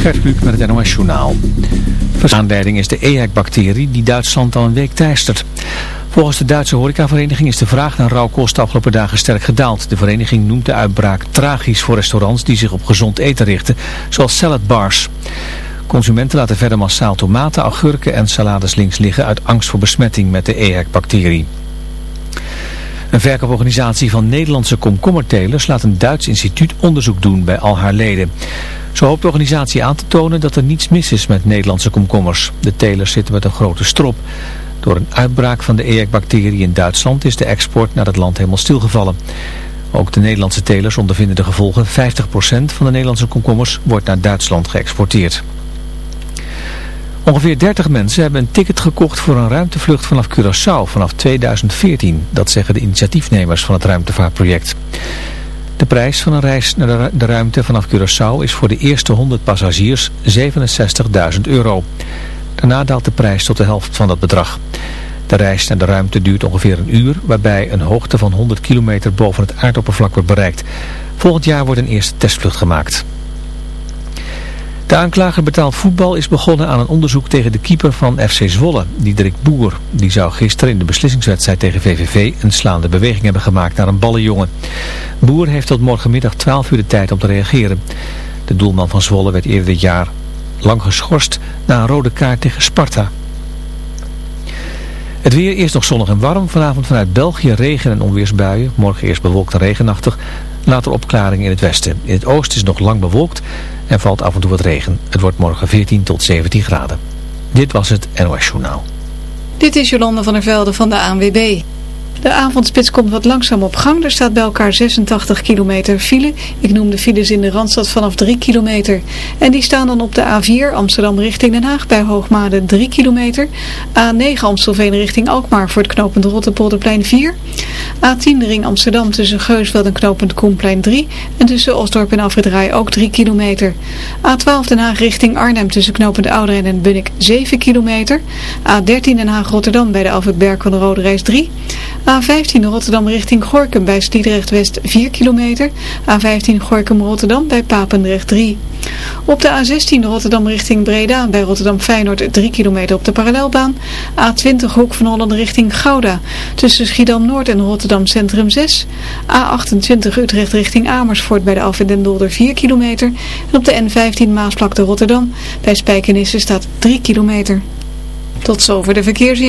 Gert met het NOS Journaal. Aanleiding is de EHEC-bacterie die Duitsland al een week teistert. Volgens de Duitse horecavereniging is de vraag naar rauwkost de afgelopen dagen sterk gedaald. De vereniging noemt de uitbraak tragisch voor restaurants die zich op gezond eten richten, zoals saladbars. Consumenten laten verder massaal tomaten, augurken en salades links liggen uit angst voor besmetting met de EHEC-bacterie. Een verkooporganisatie van Nederlandse komkommertelers laat een Duits instituut onderzoek doen bij al haar leden. Zo hoopt de organisatie aan te tonen dat er niets mis is met Nederlandse komkommers. De telers zitten met een grote strop. Door een uitbraak van de EHEC-bacterie in Duitsland is de export naar het land helemaal stilgevallen. Ook de Nederlandse telers ondervinden de gevolgen. 50% van de Nederlandse komkommers wordt naar Duitsland geëxporteerd. Ongeveer 30 mensen hebben een ticket gekocht voor een ruimtevlucht vanaf Curaçao vanaf 2014. Dat zeggen de initiatiefnemers van het ruimtevaartproject. De prijs van een reis naar de ruimte vanaf Curaçao is voor de eerste 100 passagiers 67.000 euro. Daarna daalt de prijs tot de helft van dat bedrag. De reis naar de ruimte duurt ongeveer een uur, waarbij een hoogte van 100 kilometer boven het aardoppervlak wordt bereikt. Volgend jaar wordt een eerste testvlucht gemaakt. De aanklager betaald voetbal is begonnen aan een onderzoek tegen de keeper van FC Zwolle, Diederik Boer. Die zou gisteren in de beslissingswedstrijd tegen VVV een slaande beweging hebben gemaakt naar een ballenjongen. Boer heeft tot morgenmiddag 12 uur de tijd om te reageren. De doelman van Zwolle werd eerder dit jaar lang geschorst na een rode kaart tegen Sparta. Het weer eerst nog zonnig en warm. Vanavond vanuit België regen en onweersbuien. Morgen eerst bewolkt en regenachtig. Later opklaringen in het westen. In het oosten is het nog lang bewolkt en valt af en toe wat regen. Het wordt morgen 14 tot 17 graden. Dit was het NOS Journaal. Dit is Jolande van der Velde van de ANWB. De avondspits komt wat langzaam op gang. Er staat bij elkaar 86 kilometer file. Ik noem de files in de Randstad vanaf 3 kilometer. En die staan dan op de A4 Amsterdam richting Den Haag bij Hoogmade 3 kilometer. A9 Amstelveen richting Alkmaar voor het knooppunt Rotterpolderplein 4. A10 de ring Amsterdam tussen Geusveld en knooppunt Koenplein 3. En tussen Osdorp en Afgedraai ook 3 kilometer. A12 Den Haag richting Arnhem tussen knooppunt Ouderen en Bunnik 7 kilometer. A13 Den Haag Rotterdam bij de Alfred Berg van de Rode Reis 3. A15 Rotterdam richting Gorkum bij Sliedrecht West 4 kilometer. A15 Gorkum Rotterdam bij Papendrecht 3. Op de A16 Rotterdam richting Breda bij Rotterdam Feyenoord 3 kilometer op de parallelbaan. A20 Hoek van Holland richting Gouda tussen Schiedam Noord en Rotterdam Centrum 6. A28 Utrecht richting Amersfoort bij de Alphen den Dolder 4 kilometer. En op de N15 Maasvlakte Rotterdam bij Spijkenisse staat 3 kilometer. Tot zover de verkeersin.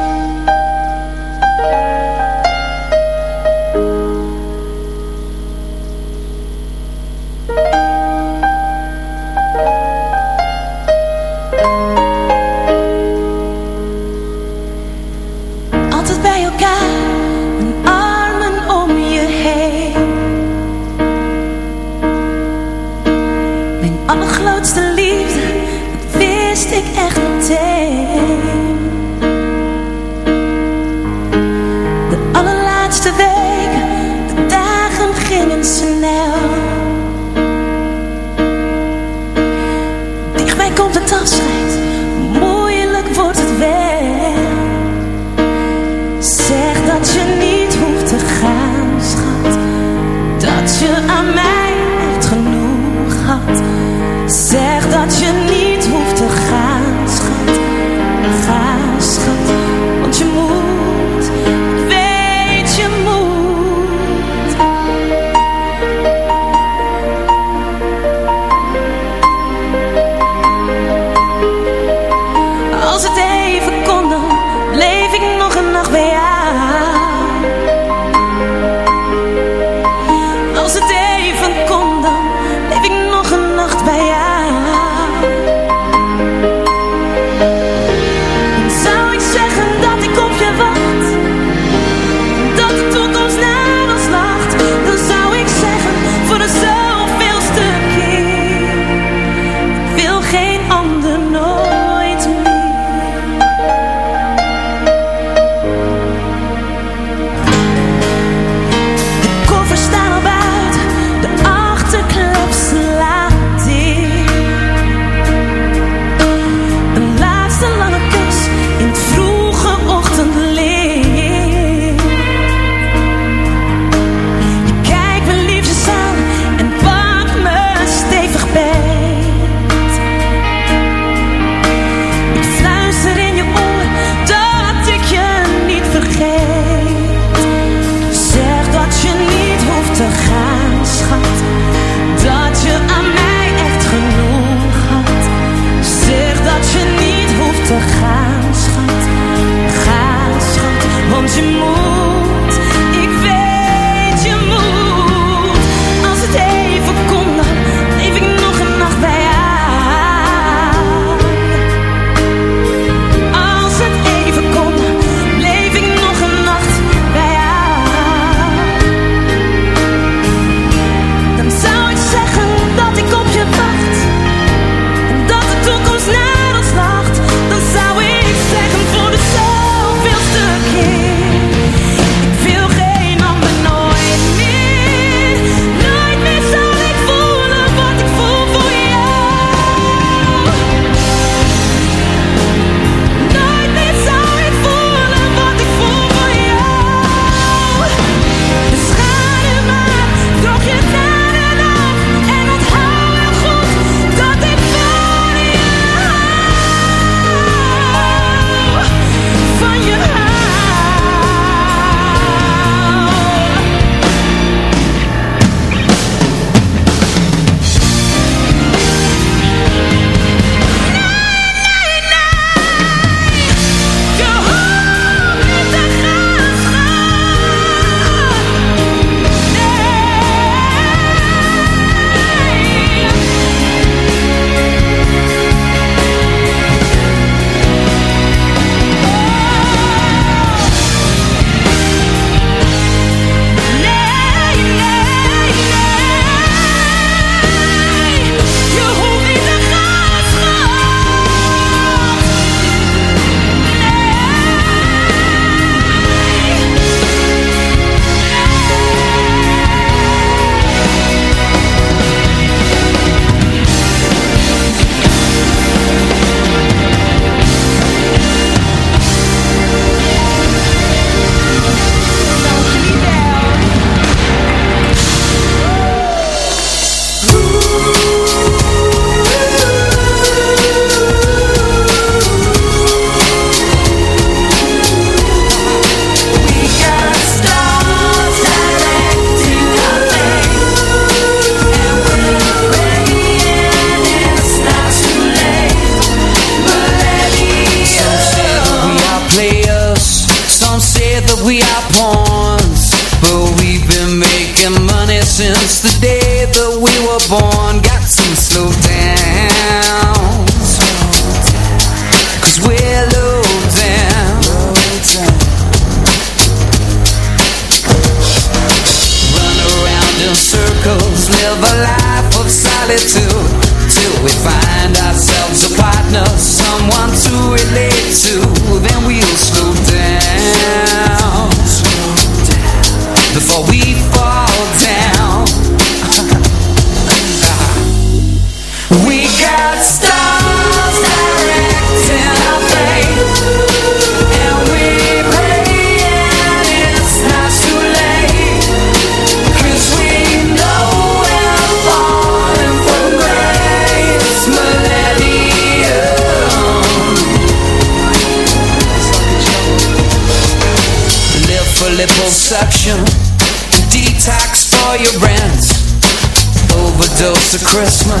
It's Christmas.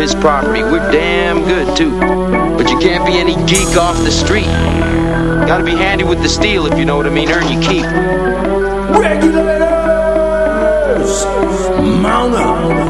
his property. We're damn good, too. But you can't be any geek off the street. Gotta be handy with the steel, if you know what I mean. Earn your keep. Regulators! Mount up!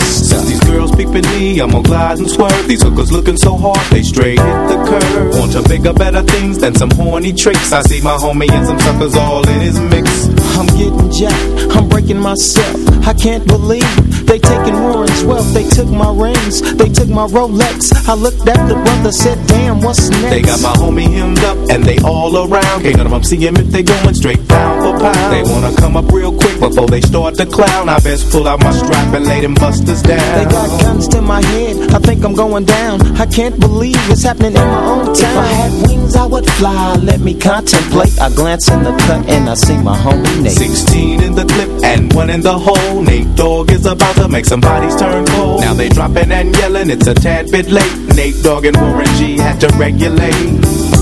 Since these girls peeping me, I'm gonna glide and swerve. These hookers looking so hard, they straight hit the curve. Want to bigger, better things than some horny tricks. I see my homie and some suckers all in his mix. I'm getting jacked, I'm breaking myself. I can't believe they taking Warren's wealth. They took my rings, they took my Rolex. I looked at the brother, said, damn, what's next? They got my homie hemmed up and they all around. Can't none of them see him if they going straight pound for pound. They wanna come up real quick before they start to clown. I best pull out my strap and lay them busters down. They got guns to I'm going down. I can't believe it's happening in my own town. If I had wings, I would fly. Let me contemplate. I glance in the cut and I see my homie Nate. 16 in the clip and one in the hole. Nate Dogg is about to make some bodies turn cold. Now they dropping and yelling, it's a tad bit late. Nate Dogg and Warren G had to regulate.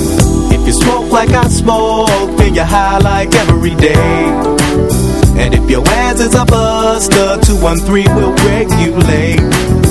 If you smoke like I smoke, then you're high like every day. And if your ass is a buster, 213 will regulate.